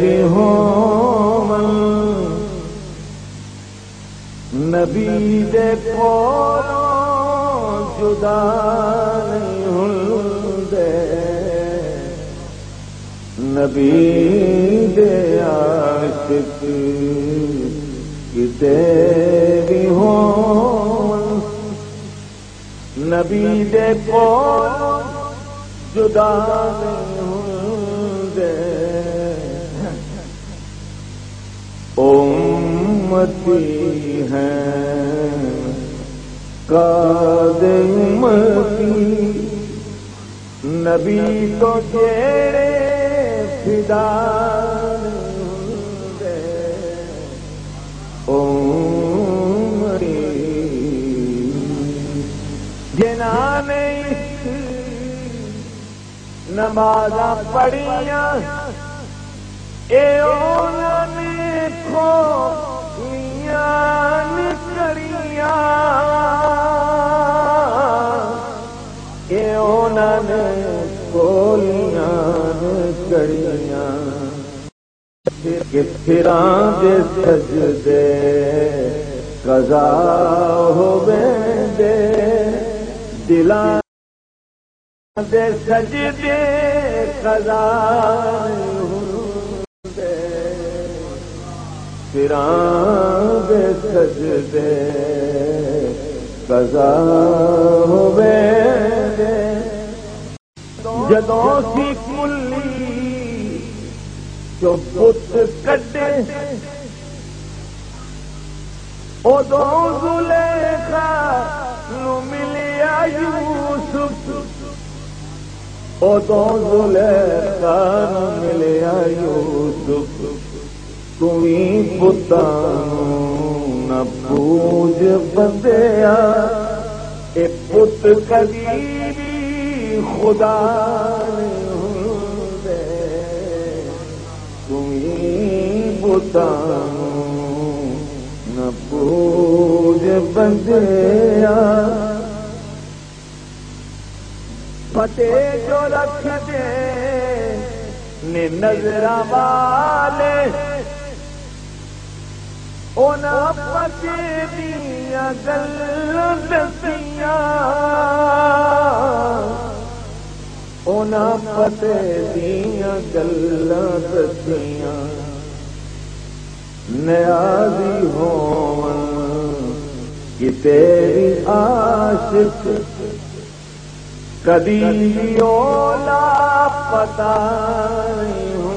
بھی ہو نبی جدا نہیں ہوں دے نبی دے عاشق، کتے بھی ہو نبی دیکھو جدا نہیں امتی ہیں۔ امتی نبی تو جیڑے فدا امری جنا نماز پڑھیاں گڑیاں پھراں دے سجدے قضا ہوویں دے دلاں دے سجدے قضا ہوندے دے سجدے قضا ہوویں دے جدوں سی جو پت کٹے ادو گلے نو ملیا یوسف ادو گلے نو ملیا یوسف نہ پوج بندیا اے پت کبھی خدا تھی پتا نہ پوج بندیا پتے جو رکھ دے نظر والے۔ پتے دیا گل دسیاں۔ پتے دیا گل دسیاں۔ نیازی ہو تیری عاشق کدی اولا پتا ہوں